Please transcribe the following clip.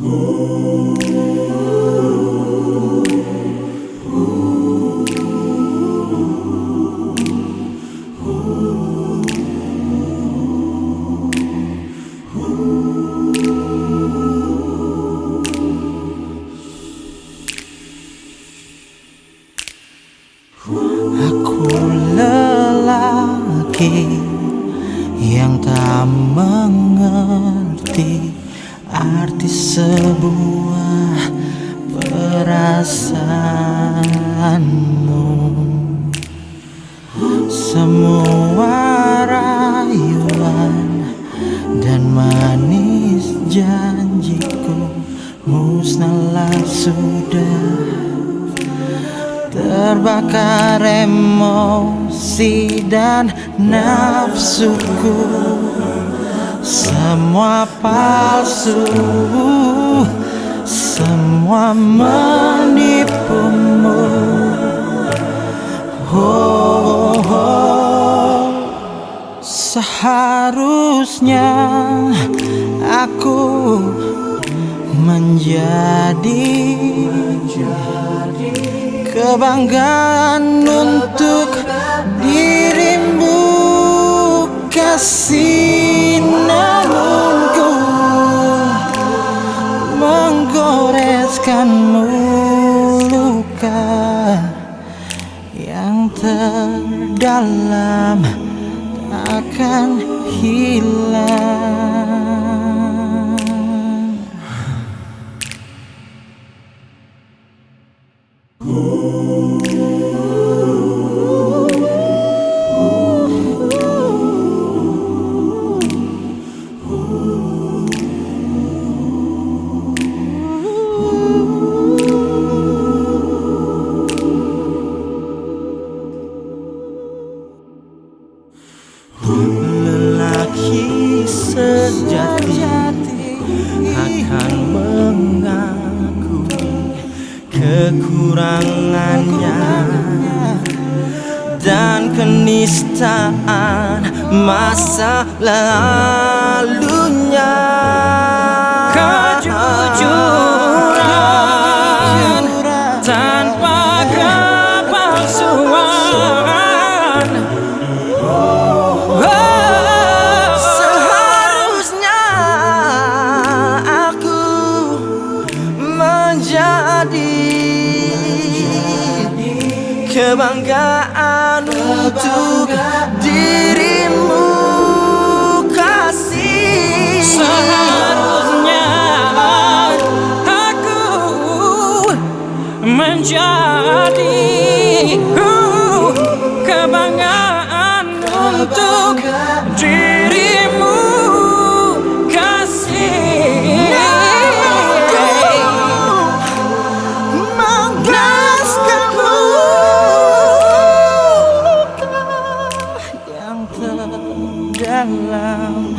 Aku lelaki yang tak mengerti arti sebuah perasaanmu. Semua rayuan dan manis janjiku musnahlah sudah. Terbakar emosi dan nafsuku Semua palsu Semua menipumu oh, oh. Seharusnya aku menjadi kebanggaan untuk dirimu kasih yang terdalam takkan hilang Lelaki sejati akan mengakui kekurangannya dan kenistaan masa lalunya. Kebanggaan untuk dirimu kasih. Seharusnya aku menjadi uh, kebanggaan untuk salam